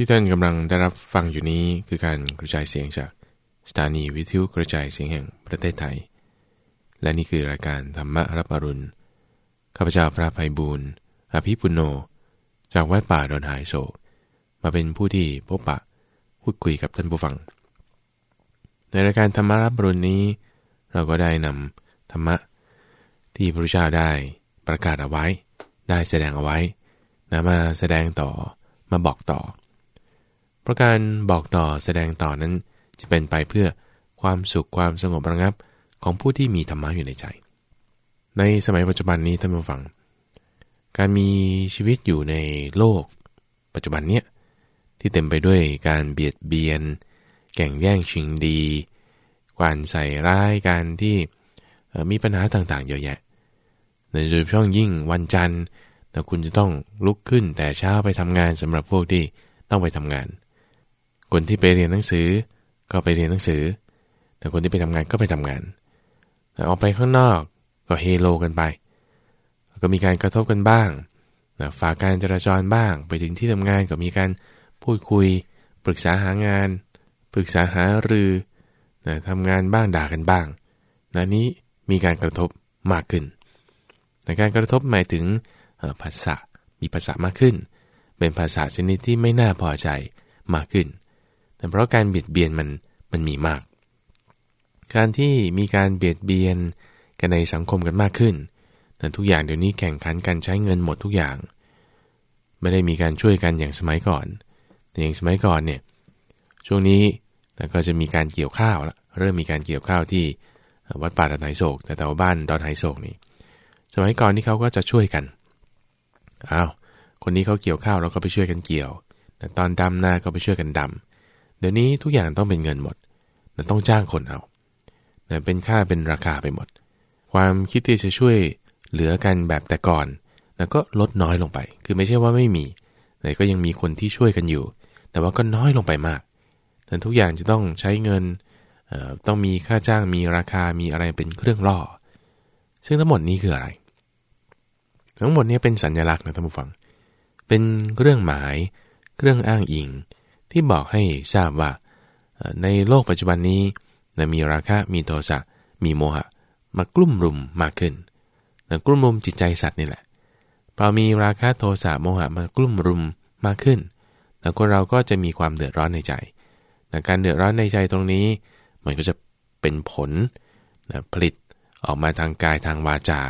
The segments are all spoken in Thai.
ที่ท่านกำลังได้รับฟังอยู่นี้คือการกระจายเสียงจากสถานีวิทยุกระจายเสียงแห่งประเทศไทย และนี่คือรายการธรรมรับอรุณ ข้าพเจ้าพระภัยบูรณ์อภิปุโน จากวัดป่าดอนหายโศก มาเป็นผู้ที่พบปะพูดคุยกับท่านผู้ฟัง ในรายการธรรมรับอรุณนี้ เราก็ได้นำธรรมะที่พระพุทธเจ้าได้ประกาศเอาไว้ ได้แสดงเอาไว้นะมาแสดงต่อมาบอกต่อ เพราะการบอกต่อแสดงต่อนั้นจะเป็นไปเพื่อความสุขความสงบระงับของผู้ที่มีธรรมะอยู่ในใจ ในสมัยปัจจุบันนี้ท่านผู้ฟัง การมีชีวิตอยู่ในโลก ปัจจุบันเนี้ยที่เต็มไปด้วยการเบียดเบียน แก่งแย่งชิงดีการใส่ร้ายการที่มีปัญหาต่างๆ เยอะแยะโดยเฉพาะยิ่งวันจันทร์แต่คุณจะต้องลุกขึ้นแต่เช้าไปทำงานสำหรับพวกที่ต้องไปทำงาน คนที่ไปเรียนหนังสือก็ไปเรียนหนังสือ แต่คนที่ไปทำงานก็ไปทำงานแต่ออกไปข้างนอกก็เฮโลกันไป ก็มีการกระทบกันบ้างนะฝากการจราจรบ้าง ไปถึงที่ทำงานก็มีการพูดคุย ปรึกษาหางาน ปรึกษาหารือนะทำงานบ้างด่ากันบ้างนะนี้มีการกระทบมากขึ้นแต่การกระทบหมายถึงภาษามีภาษามากขึ้น เป็นภาษาชนิดที่ไม่น่าพอใจมากขึ้น แต่เพราะการเบียดเบียนมันมันมีมาก การที่มีการเบียดเบียนกันในสังคมกันมากขึ้น แต่ทุกอย่างเดี๋ยวนี้แข่งขันกันใช้เงินหมดทุกอย่าง ไม่ได้มีการช่วยกันอย่างสมัยก่อน แต่อย่างสมัยก่อนเนี่ย ช่วงนี้แต่ก็จะมีการเกี่ยวข้าวแล้วเริ่มมีการเกี่ยวข้าวที่วัดป่าดอนไหโศก แต่แต่ว่าบ้านดอนไหโศกนี่ สมัยก่อนที่เขาก็จะช่วยกัน อ้าว คนนี้เขาเกี่ยวข้าวเราก็ไปช่วยกันเกี่ยว แต่ตอนดำนาก็ไปช่วยกันดำ เดี๋ยวนี้ทุกอย่างต้องเป็นเงินหมดแต่ต้องจ้างคนเอาแต่เป็นค่าเป็นราคาไปหมด ความคิดที่จะช่วยเหลือกันแบบแต่ก่อน แล้วก็ลดน้อยลงไป คือไม่ใช่ว่าไม่มี แต่ก็ยังมีคนที่ช่วยกันอยู่ แต่ว่าก็น้อยลงไปมากแต่ทุกอย่างจะต้องใช้เงิน ต้องมีค่าจ้าง มีราคา มีอะไรเป็นเครื่องล่อ ซึ่งทั้งหมดนี้คืออะไร ทั้งหมดนี้เป็นสัญญลักษณ์นะท่านผู้ฟัง เป็นเรื่องหมายเรื่องอ้างอิง ที่บอกให้ทราบว่า ในโลกปัจจุบันนี้มีราคะมีโทสะมีโมหะ มากลุ่มรุมมากขึ้นแต่กลุ่มรุมจิตใจสัตว์นี่แหละพอมีราคะโทสะโมหะมากลุ่มรุมมากขึ้นแล้วคนเราก็จะมีความเดือดร้อนในใจแต่การเดือดร้อนในใจตรงนี้ มันก็จะเป็นผลนะผลิตออกมาทางกายทางวาจา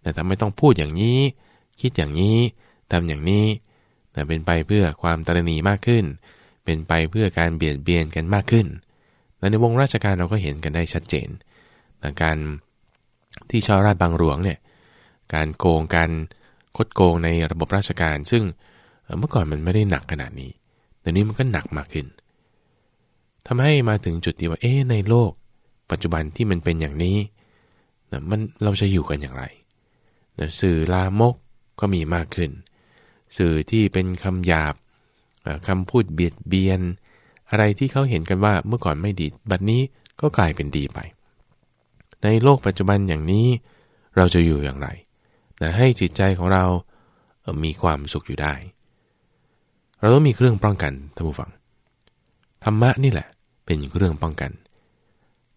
แต่ถ้าไม่ต้องพูดอย่างนี้ คิดอย่างนี้ทำอย่างนี้แต่เป็นไปเพื่อความตรณีมากขึ้น เป็นไปเพื่อการเบียดเบียนกันมากขึ้น และในวงราชการเราก็เห็นกันได้ชัดเจนแต่การที่ชาวราชบางหลวงเนี่ยการโกงการคดโกงในระบบราชการ ซึ่งเมื่อก่อนมันไม่ได้หนักขนาดนี้แต่นี้มันก็หนักมากขึ้นทำให้มาถึงจุดที่ว่า เอ๊ในโลก ปัจจุบันที่มันเป็นอย่างนี้มันเราจะอยู่กันอย่างไรสื่อลามกก็มีมากขึ้น สื่อที่เป็นคำหยาบ คำพูดเบียดเบียน อะไรที่เขาเห็นกันว่าเมื่อก่อนไม่ดี บัดนี้ก็กลายเป็นดีไป ในโลกปัจจุบันอย่างนี้ เราจะอยู่อย่างไรนะให้จิตใจของเรามีความสุขอยู่ได้ เราต้องมีเครื่องป้องกันท่านผู้ฟัง ธรรมะนี่แหละ เป็นเครื่องป้องกัน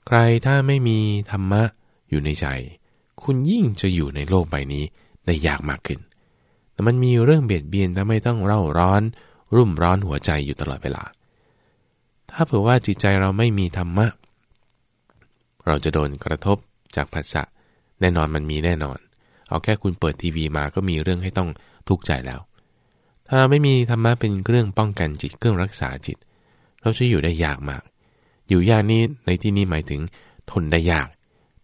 ใครถ้าไม่มีธรรมะอยู่ในใจ คุณยิ่งจะอยู่ในโลกใบนี้ได้ยากมากขึ้น แต่มันมีเรื่องเบียดเบียนทำให้ต้องเร่าร้อน รุ่มร้อนหัวใจอยู่ตลอดเวลา ถ้าเผื่อว่าจิตใจเราไม่มีธรรมะ เราจะโดนกระทบจากภาษะแน่นอนมันมีแน่นอน เอาแค่คุณเปิดทีวีมาก็มีเรื่องให้ต้องทุกข์ใจแล้ว ถ้าเราไม่มีธรรมะเป็นเครื่องป้องกันจิตเครื่องรักษาจิต เราจะอยู่ได้ยากมาก อยู่ยากนี้ในที่นี้หมายถึงทนได้ยาก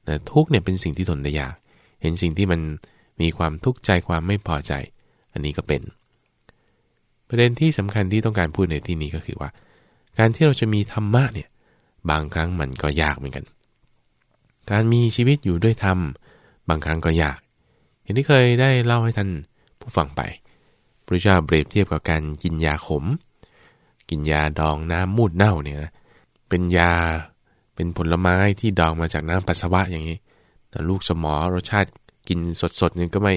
แต่ทุกเนี่ยเป็นสิ่งที่ทนได้ยาก เห็นสิ่งที่มันมีความทุกข์ใจความไม่พอใจ อันนี้ก็เป็น ประเด็นที่สำคัญที่ต้องการพูดในที่นี้ก็คือว่า การที่เราจะมีธรรมะเนี่ยบางครั้งมันก็ยากเหมือนกัน การมีชีวิตอยู่ด้วยธรรม บางครั้งก็ยาก อย่างที่เคยได้เล่าให้ท่านผู้ฟังไปพระเจ้าเปรียบเทียบกับการกินยาขม กินยาดองน้ำมูดเน่าเนี่ยนะเป็นยาเป็นผลไม้ที่ดองมาจากน้ำปัสสาวะอย่างนี้ แต่ลูกสมอรสชาติกินสดๆนี่ก็ไม่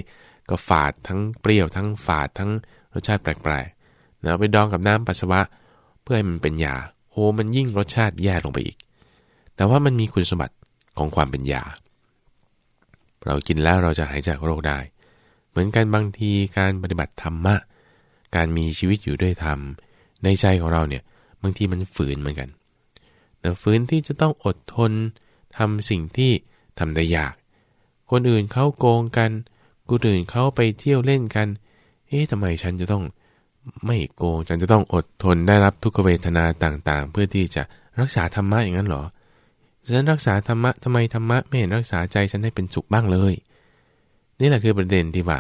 ก็ฝาดทั้งเปรี้ยวทั้งฝาดทั้งรสชาติแปลกๆ เอาไปดองกับน้ำปัสสาวะ เพื่อให้มันเป็นยา โอ้มันยิ่งรสชาติแย่ลงไปอีก แต่ว่ามันมีคุณสมบัติของความเป็นยา เรากินแล้วเราจะหายจากโรคได้ เหมือนกันบางทีการปฏิบัติธรรมะ การมีชีวิตอยู่ด้วยธรรม ในใจของเราเนี่ยบางทีมันฝืนเหมือนกันแต่ฝืนที่จะต้องอดทนทำสิ่งที่ทำได้ยาก คนอื่นเขาโกงกันคนอื่นเขาไปเที่ยวเล่นกัน เอ๊ะทำไมฉันจะต้อง ไม่โกงฉันจะต้องอดทนได้รับทุกขเวทนาต่างๆ เพื่อที่จะรักษาธรรมะอย่างนั้นหรอฉันรักษาธรรมะทำไมธรรมะไม่เห็นรักษาใจฉันให้เป็นสุขบ้างเลย นี่แหละคือประเด็นที่ว่า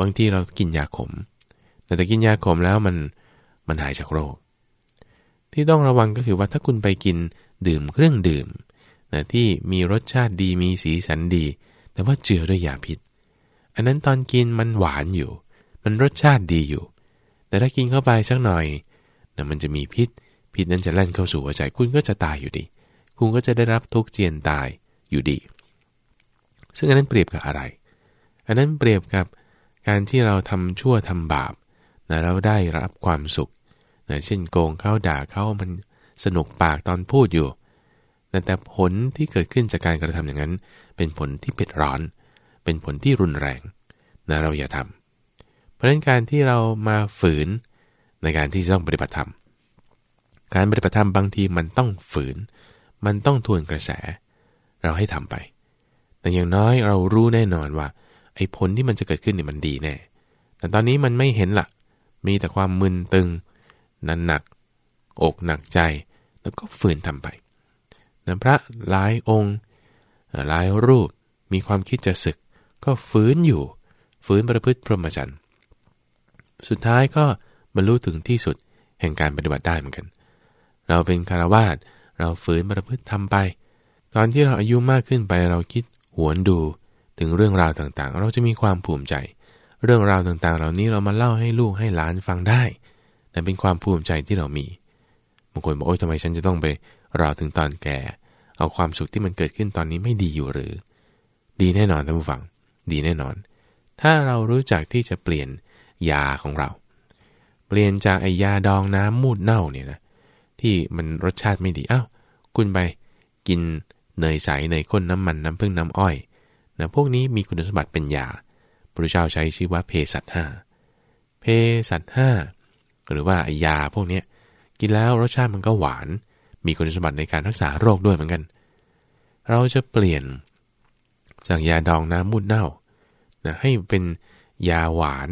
บางทีเรากินยาขม แต่แต่กินยาขมแล้วมันมันหายจากโรค ที่ต้องระวังก็คือว่าถ้าคุณไปกินดื่มเครื่องดื่มนะที่มีรสชาติดีมีสีสันดี แต่ว่าเจือด้วยยาพิษ อันนั้นตอนกินมันหวานอยู่ มันรสชาติดีอยู่ แต่ถ้ากินเข้าไปสักหน่อยนะมันจะมีพิษ พิษนั้นจะแล่นเข้าสู่หัวใจคุณก็จะตายอยู่ดี คุณก็จะได้รับทุกข์เจียนตายอยู่ดี ซึ่งอันนั้นเปรียบกับอะไร อันนั้นเปรียบกับการที่เราทำชั่วทำบาปนะเราได้รับความสุขนะเช่นโกงเขาด่าเขามันสนุกปากตอนพูดอยู่แต่ผลที่เกิดขึ้นจากการกระทำอย่างนั้น เป็นผลที่เผ็ดร้อน เป็นผลที่รุนแรงนะเราอย่าทำ เพราะฉะนั้นการที่เรามาฝืนในการที่ต้องปฏิบัติธรรม การปฏิบัติธรรมบางทีมันต้องฝืน มันต้องทวนกระแส เราให้ทำไป แต่อย่างน้อยเรารู้แน่นอนว่าไอ้ผลที่มันจะเกิดขึ้นเนี่ยมันดีแน่ แต่ตอนนี้มันไม่เห็นละมีแต่ความมึนตึง นั้นหนัก อกหนักใจ แล้วก็ฝืนทำไปนะพระหลายองค์หลายรูปมีความคิดจะศึก ก็ฝืนอยู่ ฝืนประพฤติพรหมจรรย์ สุดท้ายก็บรรลุถึงที่สุดแห่งการปฏิบัติได้เหมือนกัน เราเป็นคารวาสเราฝืนประพฤติทำไป ตอนที่เราอายุมากขึ้นไปเราคิดหวนดูถึงเรื่องราวต่างๆ เราจะมีความภูมิใจ เรื่องราวต่างๆ เหล่านี้เรามาเล่าให้ลูกให้หลานฟังได้แต่เป็นความภูมิใจที่เรามีบางคนบอกโอ้ยทำไมฉันจะต้องไปรอถึงตอนแก่ เอาความสุขที่มันเกิดขึ้นตอนนี้ไม่ดีอยู่หรือ ดีแน่นอนท่านผู้ฟัง ดีแน่นอน ถ้าเรารู้จักที่จะเปลี่ยน ยาของเรา เปลี่ยนจากไอยาดองน้ำมูดเน่าเนี่ยนะที่มันรสชาติไม่ดีอ้าวคุณไปกินเนยใสเนยข้นน้ำมันน้ำผึ้งน้ำอ้อยนะพวกนี้มีคุณสมบัติเป็นยาพระเจ้าใช้ชื่อว่าเพสัตห้าเพสัตห้าหรือว่าไอยาพวกนี้กินแล้วรสชาติมันก็หวาน มีคุณสมบัติในการรักษาโรคด้วยเหมือนกัน เราจะเปลี่ยนจากยาดองน้ำมูดเน่านะให้เป็นยาหวาน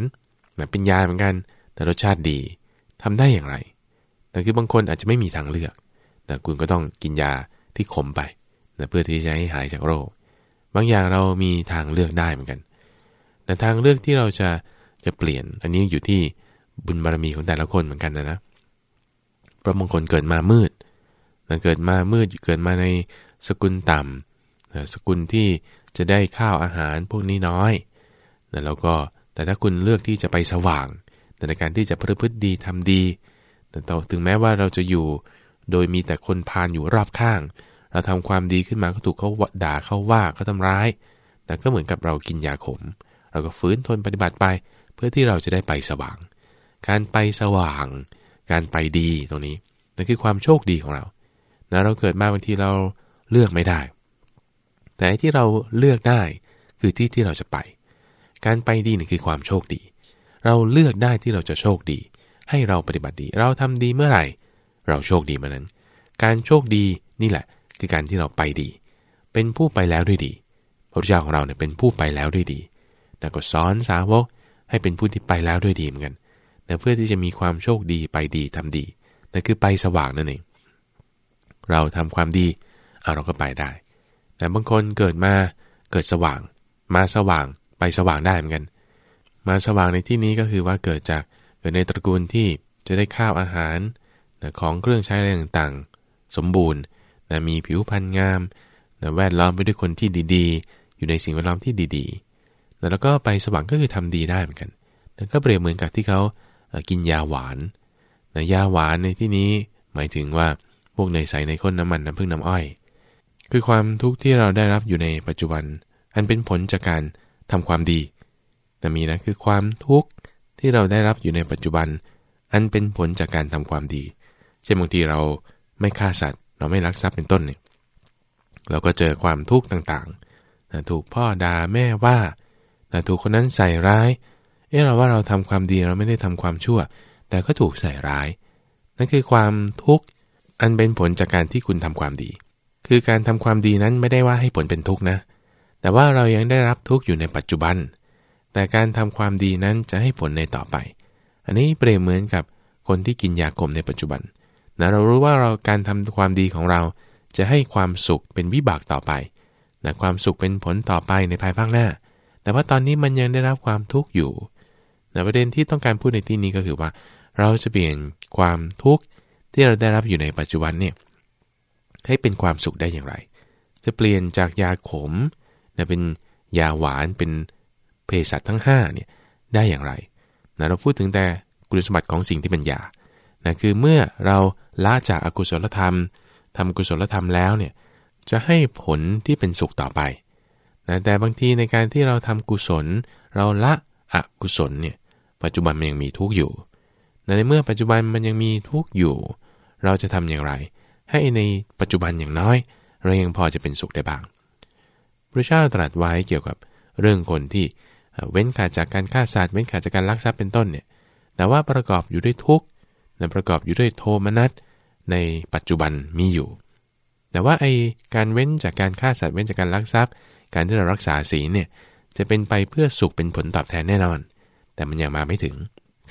นะเป็นยาเหมือนกัน แต่รสชาติดีทำได้อย่างไรแต่คือบางคนอาจจะไม่มีทางเลือกแต่คุณก็ต้องกินยาที่ขมไปนะเพื่อที่จะให้หายจากโรค บางอย่างเรามีทางเลือกได้เหมือนกันแต่ทางเลือกที่เราจะจะเปลี่ยน อันนี้อยู่ที่บุญบารมีของแต่ละคนเหมือนกันนะนะเพราะบางคนเกิดมามืดเกิดมามืดเกิดมาในสกุลต่ำสกุลที่จะได้ข้าวอาหารพวกนี้น้อยแล้วก็ แต่ถ้าคุณเลือกที่จะไปสว่างในการที่จะพฤติดีทำดี แต่ถึงแม้ว่าเราจะอยู่ โดยมีแต่คนพานอยู่รอบข้าง เราทำความดีขึ้นมาก็ถูกเขาด่าเขาว่าเขาทำร้าย แต่ก็เหมือนกับเรากินยาขม เราก็ฟื้นทนปฏิบัติไป เพื่อที่เราจะได้ไปสว่าง การไปสว่าง การไปดีตรงนี้นั่นคือความโชคดีของเรานะเราเกิดมาบางทีเราเลือกไม่ได้ แต่ที่เราเลือกได้คือที่ที่เราจะไป การไปดีนี่คือความโชคดี เราเลือกได้ที่เราจะโชคดี ให้เราปฏิบัติดี เราทำดีเมื่อไหร่ เราโชคดีเมื่อนั้น การโชคดีนี่แหละ คือการที่เราไปดี เป็นผู้ไปแล้วด้วยดี พระเจ้าของเราเนี่ยเป็นผู้ไปแล้วด้วยดีแต่ก็สอนสาวกให้เป็นผู้ที่ไปแล้วด้วยดีเหมือนกันแต่เพื่อที่จะมีความโชคดีไปดีทำดีนั่นคือไปสว่างนั่นเอง เราทำความดีเอาเราก็ไปได้ แต่บางคนเกิดมาเกิดสว่าง มาสว่าง ไปสว่างได้เหมือนกัน มาสว่างในที่นี้ก็คือว่าเกิดจากเกิดในตระกูลที่จะได้ข้าวอาหารของเครื่องใช้อะไรต่างๆ สมบูรณ์นะมีผิวพรรณงามนะแวดล้อมไปด้วยคนที่ดีๆ อยู่ในสิ่งแวดล้อมที่ดีๆแล้วก็ไปสว่างก็คือทำดีได้เหมือนกันแล้วก็เปรียบเหมือนกับที่เขากินยาหวานนะยาหวานในที่นี้หมายถึงว่าพวกเนยใสในข้นน้ำมันน้ำผึ้งน้ำอ้อย คือความทุกข์ที่เราได้รับอยู่ในปัจจุบัน อันเป็นผลจากการ ทำความดี แต่มีนะคือความทุกข์ที่เราได้รับอยู่ในปัจจุบัน อันเป็นผลจากการทำความดี เช่นบางทีเราไม่ฆ่าสัตว์ เราไม่ลักทรัพย์เป็นต้นเนี่ยเราก็เจอความทุกข์ต่างๆนะถูกพ่อด่าแม่ว่านะถูกคนนั้นใส่ร้าย เออเราว่าเราทำความดีเราไม่ได้ทำความชั่ว แต่ก็ถูกใส่ร้าย นั่นคือความทุกข์อันเป็นผลจากการที่คุณทำความดี คือการทำความดีนั้นไม่ได้ว่าให้ผลเป็นทุกข์นะ แต่ว่าเรายังได้รับทุกข์อยู่ในปัจจุบัน แต่การทำความดีนั้นจะให้ผลในต่อไป อันนี้เปรียบเหมือนกับคนที่กินยากลมในปัจจุบันนะเรารู้ว่าเราการทำความดีของเราจะให้ความสุขเป็นวิบากต่อไปนะความสุขเป็นผลต่อไปในภายภาคหน้า แต่ว่าตอนนี้มันยังได้รับความทุกข์อยู่นะประเด็นที่ต้องการพูดในที่นี้ก็คือว่า เราจะเปลี่ยนความทุกข์ที่เราได้รับอยู่ในปัจจุบันเนี่ยให้เป็นความสุขได้อย่างไร จะเปลี่ยนจากยาขม นะเป็นยาหวานเป็นเภสัชทั้ง5เนี่ยได้อย่างไรนะเราพูดถึงแต่คุณสมบัติของสิ่งที่เป็นยานะคือเมื่อเราละจากอากุศลธรรมทำกุศลธรรมแล้วเนี่ยจะให้ผลที่เป็นสุขต่อไปนะแต่บางทีในการที่เราทำกุศล เราละอกุศลเนี่ยปัจจุบันมันยังมีทุกข์อยู่ในเมื่อปัจจุบันมันยังมีทุกข์อยู่ เราจะทำอย่างไร ให้ในปัจจุบันอย่างน้อย เรายังพอจะเป็นสุขได้บ้าง พระเจ้าตรัสไว้เกี่ยวกับเรื่องคนที่เว้นขาดจากการฆ่าสัตว์เว้นขาดจากการลักทรัพย์เป็นต้นเนี่ยแต่ว่าประกอบอยู่ด้วยทุกข์ประกอบอยู่ด้วยโทมนัสในปัจจุบันมีอยู่ แต่ว่าไอการเว้นจากการฆ่าสัตว์เว้นจากการลักทรัพย์ การที่เรารักษาศีลเนี่ยจะเป็นไปเพื่อสุขเป็นผลตอบแทนแน่นอน แต่มันยังมาไม่ถึง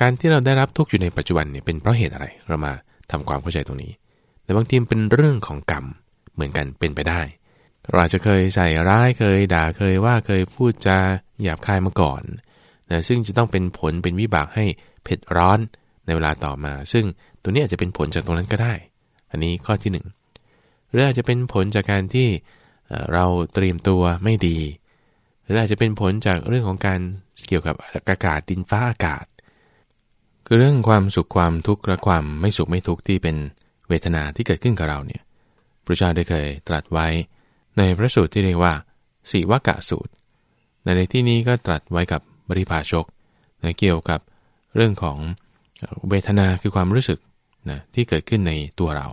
การที่เราได้รับทุกข์อยู่ในปัจจุบันเนี่ยเป็นเพราะเหตุอะไร เรามาทำความเข้าใจตรงนี้ แต่บางทีเป็นเรื่องของกรรมเหมือนกันเป็นไปได้ เราอาจจะเคยใส่ร้ายเคยด่าเคยว่าเคยพูดจาหยาบคายมาก่อนนะซึ่งจะต้องเป็นผลเป็นวิบากให้เผ็ดร้อนในเวลาต่อมา ซึ่งตัวนี้อาจจะเป็นผลจากตรงนั้นก็ได้ อันนี้ข้อที่ 1 หรืออาจจะเป็นผลจากการที่เราเตรียมตัวไม่ดี หรืออาจจะเป็นผลจากเรื่องของการเกี่ยวกับอากาศดินฟ้าอากาศ คือเรื่องความสุขความทุกข์และความไม่สุขไม่ทุกข์ที่เป็นเวทนาที่เกิดขึ้นกับเราเนี่ยพระเจ้าได้เคยตรัสไว้ ในพระสูตรที่เรียกว่าสีวกะสูตร ในที่นี้ก็ตรัสไว้กับบริภาชกเกี่ยวกับเรื่องของเวทนาคือความรู้สึกนะที่เกิดขึ้นในตัวเรา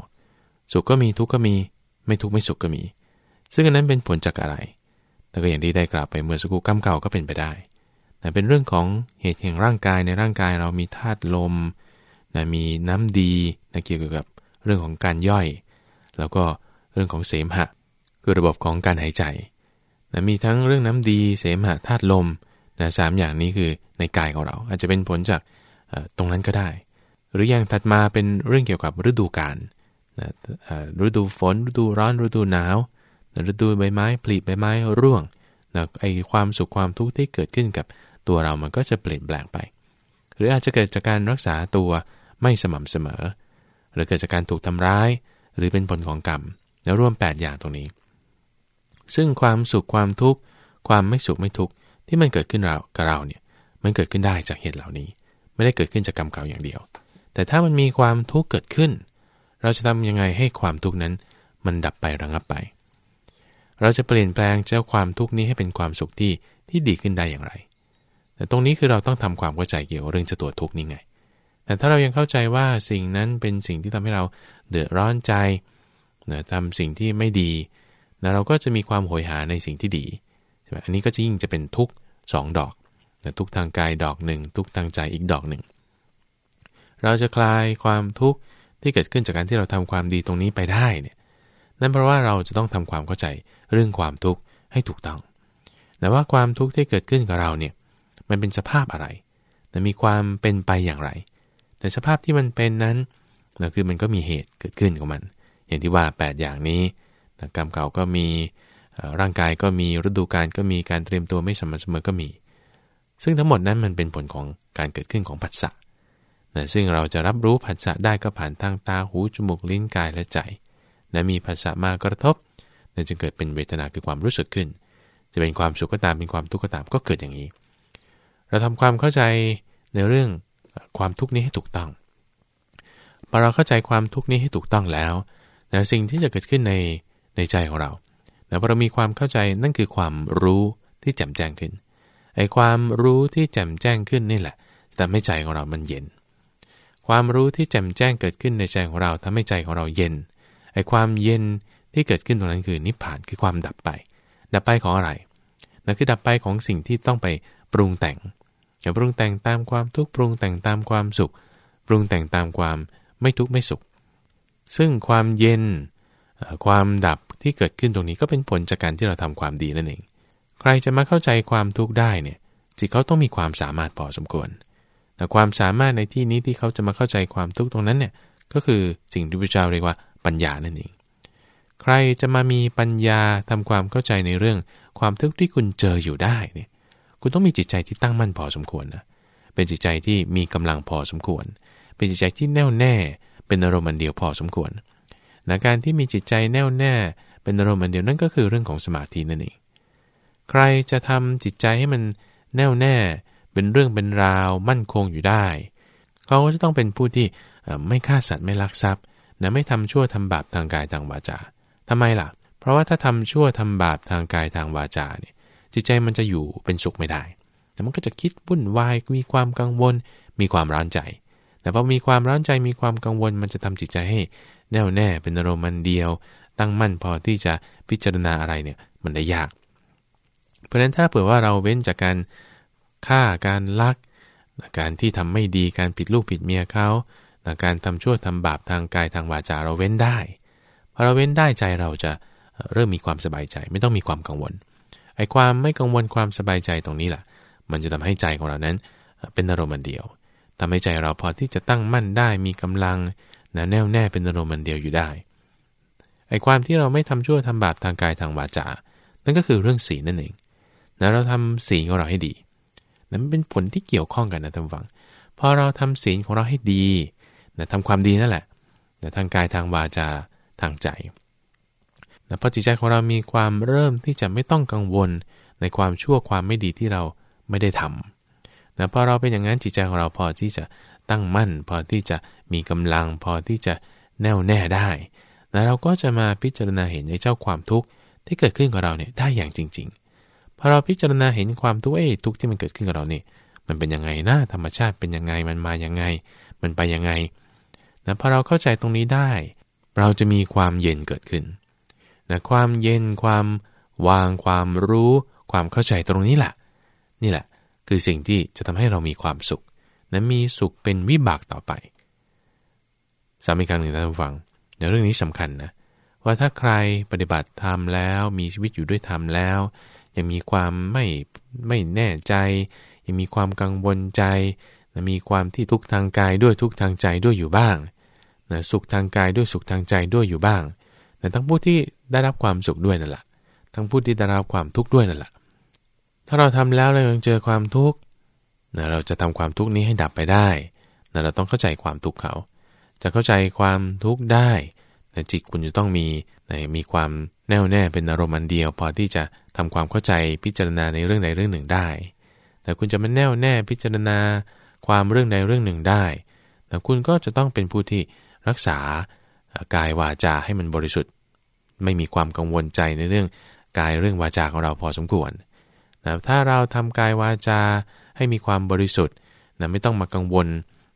สุขก็มีทุกข์ก็มี ไม่ทุกข์ไม่สุขก็มี ซึ่งอันนั้นเป็นผลจากอะไร แต่ก็อย่างที่ได้กล่าวไปเมื่อสักครู่กรรมเก่าก็เป็นไปได้แต่เป็นเรื่องของเหตุแห่งร่างกายในร่างกายเรามีธาตุลมนะมีน้ำดีนะเกี่ยวกับเรื่องของการย่อย แล้วก็เรื่องของเสมหะ คือระบบของการหายใจนะมีทั้งเรื่องน้ำดีเสมหะธาตุลมนะสามอย่างนี้คือในกายของเรา อาจจะเป็นผลจากตรงนั้นก็ได้ หรืออย่างถัดมาเป็นเรื่องเกี่ยวกับฤดูกาลนะฤดูฝนฤดูร้อนฤดูหนาวฤดูใบไม้ผลิใบไม้ร่วงนะไอความสุขความทุกข์ที่เกิดขึ้นกับตัวเรามันก็จะเปลี่ยนแปลงไป หรืออาจจะเกิดจากการรักษาตัวไม่สม่ำเสมอ หรือเกิดจากการถูกทำร้าย หรือเป็นผลของกรรม แล้วร่วม 8 อย่างตรงนี้ ซึ่งความสุขความทุกข์ความไม่สุขไม่ทุกข์ที่มันเกิดขึ้นเรากับเราเนี่ยมันเกิดขึ้นได้จากเหตุเหล่านี้ ไม่ได้เกิดขึ้นจากกรรมเก่าอย่างเดียว แต่ถ้ามันมีความทุกข์เกิดขึ้น เราจะทำยังไงให้ความทุกข์นั้น มันดับไประงับไป เราจะเปลี่ยนแปลงเจ้าความทุกข์นี้ให้เป็นความสุขที่ที่ดีขึ้นได้อย่างไร แต่ตรงนี้คือเราต้องทำความเข้าใจเกี่ยวกับเรื่องจะตัวทุกข์นี้ไง แต่ถ้าเรายังเข้าใจว่าสิ่งนั้นเป็นสิ่งที่ทำให้เราเดือดร้อนใจนะทำสิ่งที่ไม่ดี นะเราก็จะมีความโหยหาในสิ่งที่ดีใช่ไหมอันนี้ก็จะยิ่งจะเป็นทุกข์สองดอกทุกทางกายดอกหนึ่งทุกทางใจอีกดอกหนึ่ง เราจะคลายความทุกข์ที่เกิดขึ้นจากการที่เราทำความดีตรงนี้ไปได้เนี่ยนั่นเพราะว่าเราจะต้องทำความเข้าใจเรื่องความทุกข์ให้ถูกต้อง แต่ว่าความทุกข์ที่เกิดขึ้นกับเราเนี่ยมันเป็นสภาพอะไร แต่มีความเป็นไปอย่างไร แต่สภาพที่มันเป็นนั้นนะคือมันก็มีเหตุเกิดขึ้นของมัน อย่างที่ว่า 8 อย่างนี้ กรรมเก่าก็มีร่างกายก็มีฤดูกาลก็มีการเตรียมตัวไม่สม่ำเสมอก็มี ซึ่งทั้งหมดนั้นมันเป็นผลของการเกิดขึ้นของผัสสะนะซึ่งเราจะรับรู้ผัสสะได้ก็ผ่านทางตาหูจมูกลิ้นกายและใจนะมีผัสสะมากระทบนะจึงเกิดเป็นเวทนาคือความรู้สึกขึ้น จะเป็นความสุขก็ตามเป็นความทุกข์ก็ตามก็เกิดอย่างนี้ เราทำความเข้าใจในเรื่องความทุกข์นี้ให้ถูกต้องพอเราเข้าใจความทุกข์นี้ให้ถูกต้องแล้วนะสิ่งที่จะเกิดขึ้นใน ในใจของเรานะพอเรามีความเข้าใจนั่นคือความรู้ที่แจ่มแจ้งขึ้น ไอ้ความรู้ที่แจ่มแจ้งขึ้นนี่แหละ แต่ไม่ใจของเรามันเย็น ความรู้ที่แจ่มแจ้งเกิดขึ้นในใจของเราทำให้ใจของเราเย็น ไอ้ความเย็นที่เกิดขึ้นตรงนั้นคือนิพพานคือความดับไป ดับไปของอะไรนั่นคือดับไปของสิ่งที่ต้องไปปรุงแต่งอย่าปรุงแต่งตามความทุกข์ปรุงแต่งตามความสุข ปรุงแต่งตามความไม่ทุกข์ไม่สุข ซึ่งความเย็น ความดับที่เกิดขึ้นตรงนี้ก็เป็นผลจากการที่เราทำความดีนั่นเอง ใครจะมาเข้าใจความทุกข์ได้เนี่ยจิตเขาต้องมีความสามารถพอสมควร แต่ความสามารถในที่นี้ที่เขาจะมาเข้าใจความทุกข์ตรงนั้นเนี่ยก็คือสิ่งที่พระเจ้าเรียกว่าปัญญานั่นเอง ใครจะมามีปัญญาทำความเข้าใจในเรื่องความทุกข์ที่คุณเจออยู่ได้เนี่ย คุณต้องมีจิตใจที่ตั้งมั่นพอสมควรนะ เป็นจิตใจที่มีกำลังพอสมควร เป็นจิตใจที่แน่วแน่ เป็นอารมณ์เดียวพอสมควร นะการที่มีจิตใจแน่วแน่ เป็นอารมณ์อันเดียวนั่นก็คือเรื่องของสมาธินั่นเอง ใครจะทำจิตใจให้มันแน่วแน่ เป็นเรื่องเป็นราว มั่นคงอยู่ได้ เขาก็จะต้องเป็นผู้ที่ไม่ฆ่าสัตว์ไม่ลักทรัพย์นะไม่ทำชั่วทำบาปทางกายทางวาจาทำไมล่ะ เพราะว่าถ้าทำชั่วทำบาปทางกายทางวาจาเนี่ยจิตใจมันจะอยู่เป็นสุขไม่ได้ แต่มันก็จะคิดวุ่นวาย มีความกังวล มีความร้อนใจ แต่พอมีความร้อนใจ มีความกังวล มันจะทำจิตใจให้ แน่วแน่เป็นอารมณ์มันเดียว ตั้งมั่นพอที่จะพิจารณาอะไรเนี่ยมันได้ยาก เพราะฉะนั้นถ้าเผื่อว่าเราเว้นจากการฆ่าการลัก การที่ทำไม่ดีการผิดลูกผิดเมียเขาการทำชั่วทำบาปทางกายทางวาจาเราเว้นได้พอเราเว้นได้ใจเราจะเริ่มมีความสบายใจ ไม่ต้องมีความกังวลไอ้ความไม่กังวลความสบายใจตรงนี้แหละมันจะทำให้ใจของเรานั้นเป็นอารมณ์เดียวทำให้ใจเราพอที่จะตั้งมั่นได้มีกำลัง นะแน่วแน่เป็นอารมณ์มันเดียวอยู่ได้ไอ้ความที่เราไม่ทำชั่วทำบาปทางกายทางวาจา นั่นก็คือเรื่องศีลนั่นเองนะเราทำศีลของเราให้ดีนั้นเป็นผลที่เกี่ยวข้องกันนะท่านฟังพอเราทำศีลของเราให้ดีนะทำความดีนั่นแหละนะทางกายทางวาจาทางใจนะพอจิตใจของเรามีความเริ่มที่จะไม่ต้องกังวลในความชั่วความไม่ดีที่เราไม่ได้ทำนะพอเราเป็นอย่างนั้นจิตใจของเราพอที่จะ ตั้งมั่น พอที่จะมีกำลัง พอที่จะแน่วแน่ได้นะเราก็จะมาพิจารณาเห็นในเจ้าความทุกข์ที่เกิดขึ้นกับเราเนี่ยได้อย่างจริง ๆ พอเราพิจารณาเห็นความทุกข์เอ้ทุกข์ที่มันเกิดขึ้นกับเราเนี่ยมันเป็นยังไงนะธรรมชาติเป็นยังไงมันมายังไง มันไปยังไงนะพอเราเข้าใจตรงนี้ได้ เราจะมีความเย็นเกิดขึ้นนะความเย็นความวางความรู้ ความเข้าใจตรงนี้แหละนี่แหละ คือสิ่งที่จะทำให้เรามีความสุข นะมีสุขเป็นวิบากต่อไปสามีการหนึ่งท่านผู้ฟังในเรื่องนี้สำคัญนะว่าถ้าใครปฏิบัติธรรมแล้วมีชีวิตอยู่ด้วยธรรมแล้ว ยังมีความไม่ไม่แน่ใจ ยังมีความกังวลใจนะมีความที่ทุกทางกายด้วยทุกทางใจด้วยอยู่บ้างนะสุขทางกายด้วยสุขทางใจด้วยอยู่บ้างแต่ทั้งผู้ที่ได้รับความสุขด้วยนั่นแหละทั้งผู้ที่ได้รับความทุกข์ด้วยนั่นแหละถ้าเราทำแล้วเรายังเจอความทุกข์ นะเราจะทำความทุกข์นี้ให้ดับไปได้นะเราต้องเข้าใจความทุกข์เขา จะเข้าใจความทุกข์ได้นะจิตคุณจะต้องมีนะมีความแน่วแน่เป็นอารมณ์อันเดียว พอที่จะทำความเข้าใจพิจารณาในเรื่องใดเรื่องหนึ่งได้ แต่คุณจะมาแน่วแน่พิจารณาความเรื่องใดเรื่องหนึ่งได้ แต่คุณก็จะต้องเป็นผู้ที่รักษากายวาจาให้มันบริสุทธิ์ ไม่มีความกังวลใจในเรื่องกายเรื่องวาจาของเราพอสมควรนะถ้าเราทำกายวาจา ให้มีความบริสุทธิ์นะไม่ต้องมากังวล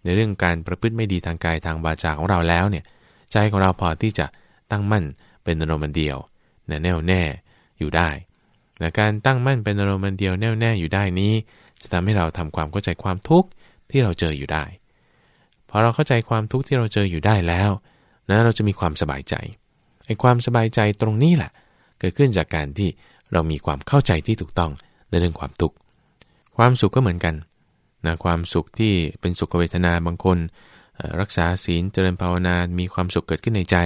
ในเรื่องการประพฤติไม่ดีทางกายทางวาจาของเราแล้วเนี่ยใจของเราพอที่จะตั้งมั่นเป็นอารมณ์เดียวนะแน่วแน่อยู่ได้นะการตั้งมั่นเป็นอารมณ์เดียวแน่วแน่อยู่ได้นี้ จะทำให้เราทำความเข้าใจความทุกข์ที่เราเจออยู่ได้พอเราเข้าใจความทุกข์ที่เราเจออยู่ได้แล้วนะเราจะมีความสบายใจไอ้ความสบายใจตรงนี้แหละ เกิดขึ้นจากการที่เรามีความเข้าใจที่ถูกต้องในเรื่องความทุกข์ ความสุขก็เหมือนกันนะความสุขที่เป็นสุขเวทนาบางคน รักษาศีลเจริญภาวนา มีความสุขเกิดขึ้นในใจ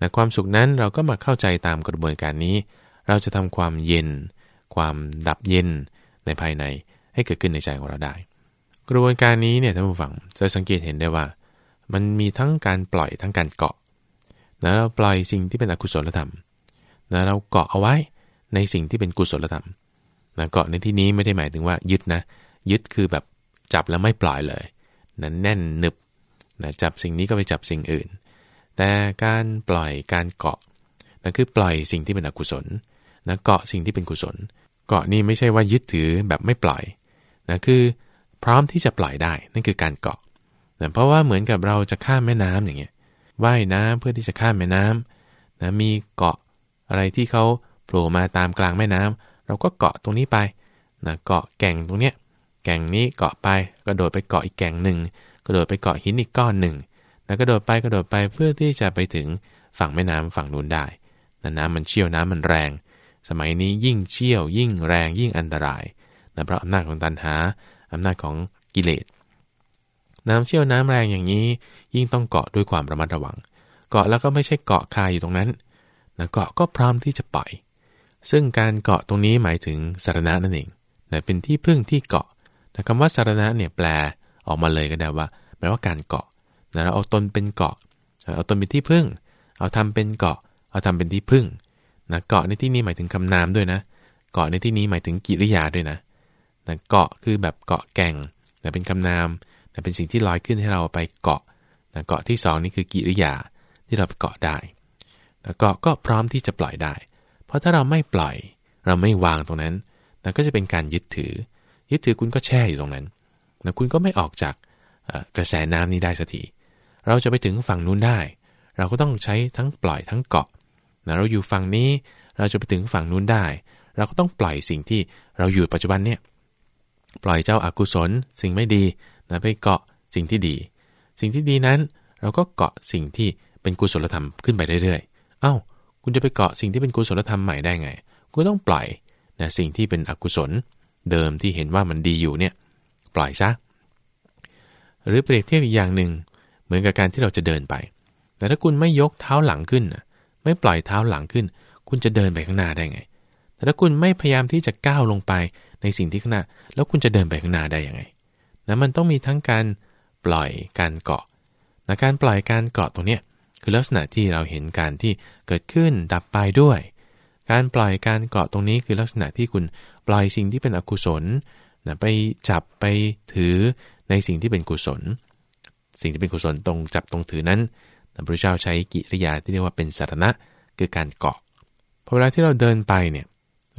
นะความสุขนั้นเราก็มาเข้าใจตามกระบวนการนี้ เราจะทำความเย็น ความดับเย็นในภายในให้เกิดขึ้นในใจของเราได้ กระบวนการนี้เนี่ยท่านผู้ฟังจะสังเกตเห็นได้ว่า มันมีทั้งการปล่อยทั้งการเกาะนะเราปล่อยสิ่งที่เป็นอกุศลธรรมนะเราเกาะเอาไว้ในสิ่งที่เป็นกุศลธรรม นะเกาะในที่นี้ไม่ได้หมายถึงว่ายึดนะ ยึดคือแบบจับแล้วไม่ปล่อยเลยนะแน่นหนึบนะจับสิ่งนี้ก็ไปจับสิ่งอื่น แต่การปล่อยการเกาะนั่นคือปล่อยสิ่งที่เป็นอกุศลนะเกาะสิ่งที่เป็นกุศล เกาะนี่ไม่ใช่ว่ายึดถือแบบไม่ปล่อยนะคือพร้อมที่จะปล่อยได้นั่นคือการเกาะนะเพราะว่าเหมือนกับเราจะข้ามแม่น้ำอย่างเงี้ยว่ายน้ำเพื่อที่จะข้ามแม่น้ำนะมีเกาะอะไรที่เขาโผล่มาตามกลางแม่น้ำ เราก็เกาะตรงนี้ไปนะเกาะแก่งตรงเนี้ยแก่งนี้เกาะไปกระโดดไปเกาะอีกแก่งหนึ่งกระโดดไปเกาะหินอีกก้อนหนึ่งแล้วกระโดดไปกระโดดไปเพื่อที่จะไปถึงฝั่งแม่น้ำฝั่งนู้นได้นะน้ำมันเชี่ยวน้ำมันแรง สมัยนี้ยิ่งเชี่ยวยิ่งแรงยิ่งอันตรายนะเพราะอำนาจของตันหาอำนาจของกิเลสน้ำเชี่ยวน้ำแรงอย่างนี้ ยิ่งต้องเกาะด้วยความระมัดระวัง เกาะแล้วก็ไม่ใช่เกาะคาอยู่ตรงนั้นนะเกาะก็พร้อมที่จะปล่อย ซึ่งการเกาะตรงนี้หมายถึงสารณะนั่นเองนะเป็นที่พึ่งที่เกาะแต่คำว่าสารณะเนี่ยแปลออกมาเลยก็ได้ว่าแปลว่าการเกาะนะเราเอาตนเป็นเกาะ เอาตนเป็นที่พึ่ง เอาทำเป็นเกาะ เอาทำเป็นที่พึ่งนะเกาะในที่นี้หมายถึงคำนามด้วยนะ เกาะในที่นี้หมายถึงกิริยาด้วยนะนะเกาะคือแบบเกาะแก่งแต่เป็นคำนามแต่เป็นสิ่งที่ลอยขึ้นให้เราไปเกาะนะเกาะที่ 2 นี่คือกิริยาที่เราไปเกาะได้แล้วก็ก็พร้อมที่จะปล่อยได้ เพราะถ้าเราไม่ปล่อย เราไม่วางตรงนั้นนะก็จะเป็นการยึดถือ ยึดถือคุณก็แช่อยู่ตรงนั้นนะคุณก็ไม่ออกจากกระแสน้ำนี้ได้สักทีเราจะไปถึงฝั่งนู้นได้ เราก็ต้องใช้ทั้งปล่อยทั้งเกาะนะเราอยู่ฝั่งนี้เราจะไปถึงฝั่งนู้นได้ เราก็ต้องปล่อยสิ่งที่เราอยู่ปัจจุบันเนี่ยปล่อยเจ้าอากุศลสิ่งไม่ดีนะไปเกาะสิ่งที่ดี สิ่งที่ดีนั้น เราก็เกาะสิ่งที่เป็นกุศลธรรมขึ้นไปเรื่อยๆ เอา้า คุณจะไปเกาะสิ่งที่เป็นกุศลธรรมใหม่ได้ไง คุณต้องปล่อยนะสิ่งที่เป็นอกุศลเดิมที่เห็นว่ามันดีอยู่เนี่ยปล่อยซะ หรือเปรียบเทียบอีกอย่างหนึ่งเหมือนกับการที่เราจะเดินไป แต่ถ้าคุณไม่ยกเท้าหลังขึ้น ไม่ปล่อยเท้าหลังขึ้น คุณจะเดินไปข้างหน้าได้ไง แต่ถ้าคุณไม่พยายามที่จะก้าวลงไปในสิ่งที่ข้างหน้า แล้วคุณจะเดินไปข้างหน้าได้ยังไงนะมันต้องมีทั้งการปล่อยการเกาะนะการปล่อยการเกาะตรงเนี้ย คือลักษณะที่เราเห็นการที่เกิดขึ้นดับไปด้วย การปล่อยการเกาะตรงนี้คือลักษณะที่คุณปล่อยสิ่งที่เป็นอกุศลนะไปจับไปถือในสิ่งที่เป็นกุศล สิ่งที่เป็นกุศลตรงจับตรงถือนั้นพระพุทธเจ้าใช้กิริยาที่เรียกว่าเป็นสารณะคือการเกาะพอเวลาที่เราเดินไปเนี่ย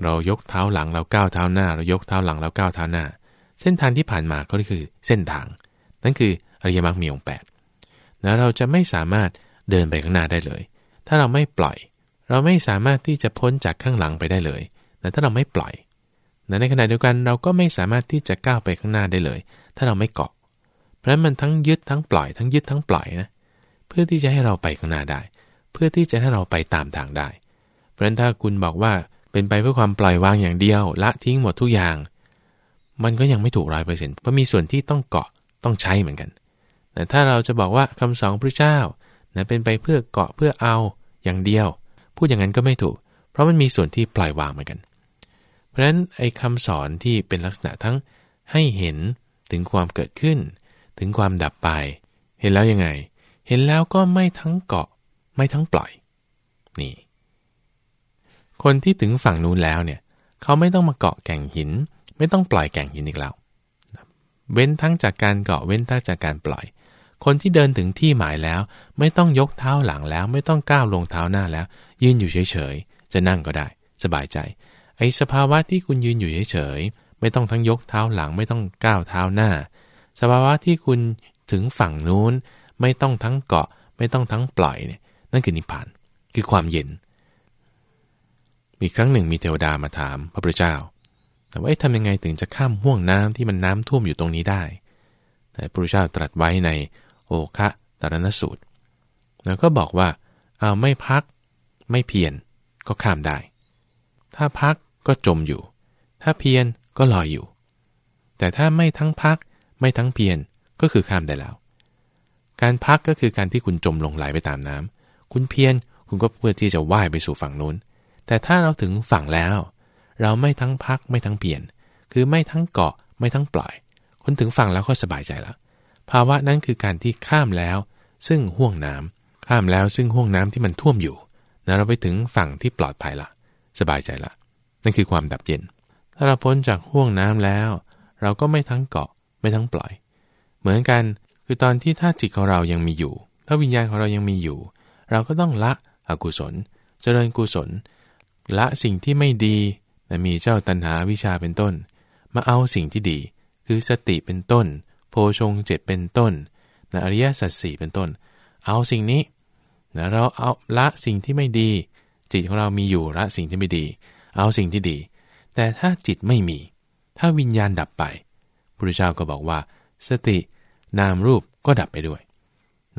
เรายกเท้าหลังเราก้าวเท้าหน้า เรายกเท้าหลังเราก้าวเท้าหน้า เส้นทางที่ผ่านมาก็คือเส้นทาง นั่นคืออริยมรรคมีองค์แปดนะเราจะไม่สามารถ เดินไปข้างหน้าได้เลย ถ้าเราไม่ปล่อย เราไม่สามารถที่จะพ้นจากข้างหลังไปได้เลยนะถ้าเราไม่ปล่อยนะในขณะเดียวกันเราก็ไม่สามารถที่จะก้าวไปข้างหน้าได้เลย ถ้าเราไม่เกาะ เพราะฉะนั้นมันทั้งยึดทั้งปล่อยทั้งยึดทั้งปล่อยนะเพื่อที่จะให้เราไปข้างหน้าได้ เพื่อที่จะให้เราไปตามทางได้ เพราะฉะนั้นถ้าคุณบอกว่าเป็นไปเพื่อความปล่อยวางอย่างเดียว ละทิ้งหมดทุกอย่าง มันก็ยังไม่ถูกร้อยเปอร์เซ็นต์เพราะมีส่วนที่ต้องเกาะต้องใช้เหมือนกัน แต่ถ้าเราจะบอกว่าคำสอนพระเจ้า นะเป็นไปเพื่อเกาะเพื่อเอาอย่างเดียว พูดอย่างนั้นก็ไม่ถูก เพราะมันมีส่วนที่ปล่อยวางเหมือนกัน เพราะฉะนั้นไอ้คำสอนที่เป็นลักษณะทั้งให้เห็นถึงความเกิดขึ้น ถึงความดับไป เห็นแล้วยังไง เห็นแล้วก็ไม่ทั้งเกาะ ไม่ทั้งปล่อย นี่ คนที่ถึงฝั่งนู้นแล้วเนี่ยเขาไม่ต้องมาเกาะแก่งหิน ไม่ต้องปล่อยแก่งหินอีกแล้ว เว้นทั้งจากการเกาะเว้นทั้งจากการปล่อย คนที่เดินถึงที่หมายแล้ว ไม่ต้องยกเท้าหลังแล้ว ไม่ต้องก้าวลงเท้าหน้าแล้ว ยืนอยู่เฉยๆ จะนั่งก็ได้ สบายใจ ไอ้สภาวะที่คุณยืนอยู่เฉยๆ ไม่ต้องทั้งยกเท้าหลัง ไม่ต้องก้าวเท้าหน้า สภาวะที่คุณถึงฝั่งนู้น ไม่ต้องทั้งเกาะ ไม่ต้องทั้งปล่อยเนี่ยนั่นคือนิพพานคือความเย็น มีครั้งหนึ่งมีเทวดามาถามพระพุทธเจ้าแต่ว่าทำยังไงถึงจะข้ามห่วงน้ำที่มันน้ำท่วมอยู่ตรงนี้ได้ แต่พระพุทธเจ้าตรัสไว้ใน โอคะตรณสูตร แล้วก็บอกว่าเอาไม่พัก ไม่เพียรก็ข้ามได้ ถ้าพักก็จมอยู่ ถ้าเพียรก็ลอยอยู่ แต่ถ้าไม่ทั้งพักไม่ทั้งเพียรก็คือข้ามได้แล้ว การพักก็คือการที่คุณจมลงไหลไปตามน้ำคุณเพียรคุณก็เพื่อที่จะว่ายไปสู่ฝั่งนู้น แต่ถ้าเราถึงฝั่งแล้ว เราไม่ทั้งพักไม่ทั้งเปลี่ยน คือไม่ทั้งเกาะไม่ทั้งปล่อย คนถึงฝั่งแล้วก็สบายใจแล้ว ภาวะนั้นคือการที่ข้ามแล้ว ซึ่งห่วงน้ำข้ามแล้วซึ่งห่วงน้ำที่มันท่วมอยู่นะเราไปถึงฝั่งที่ปลอดภัยละสบายใจละ นั่นคือความดับเย็น ถ้าเราพ้นจากห่วงน้ำแล้ว เราก็ไม่ทั้งเกาะไม่ทั้งปล่อย เหมือนกันคือตอนที่ถ้าจิตของเรายังมีอยู่ ถ้าวิญญาณของเรายังมีอยู่ เราก็ต้องละอกุศล เจริญกุศล ละสิ่งที่ไม่ดีแต่มีเจ้าตัณหาวิชาเป็นต้น มาเอาสิ่งที่ดี คือสติเป็นต้น ชงเจ็ดเป็นต้นนะอริยสัจสี่เป็นต้น เอาสิ่งนี้นะเราเอาละสิ่งที่ไม่ดี จิตของเรามีอยู่ละสิ่งที่ไม่ดี เอาสิ่งที่ดี แต่ถ้าจิตไม่มี ถ้าวิญญาณดับไปพุทธเจ้าก็บอกว่า สตินามรูปก็ดับไปด้วย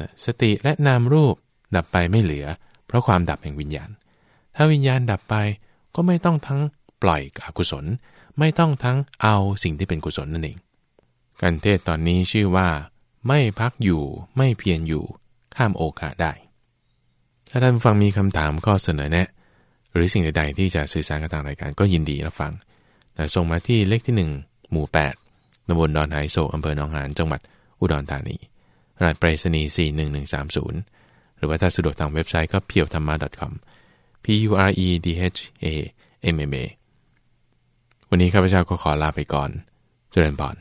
นะสติและนามรูปดับไปไม่เหลือ เพราะความดับแห่งวิญญาณ ถ้าวิญญาณดับไปก็ไม่ต้องทั้งปล่อยอกุศล ไม่ต้องทั้งเอาสิ่งที่เป็นกุศลนั่นเอง การเทศตอนนี้ชื่อว่า ไม่พักอยู่ไม่เพียรอยู่ ข้ามโอกาสได้ ถ้าท่านฟังมีคำถามข้อเสนอแนะ หรือสิ่งใดๆที่จะสื่อสารกับทางรายการก็ยินดีรับฟังแต่ส่งมาที่เลขที่ 1 หมู่ 8ตำบลดอนไฮโซอำเภอหนองหานจังหวัดอุดรธานีรหัสไปรษณีย์41130 หรือว่าถ้าสะดวกทางเว็บไซต์ก็เพียวธรรมะ .com p u r e d h a m m a วันนี้ข้าพเจ้าก็ขอลาไปก่อน เจริญพร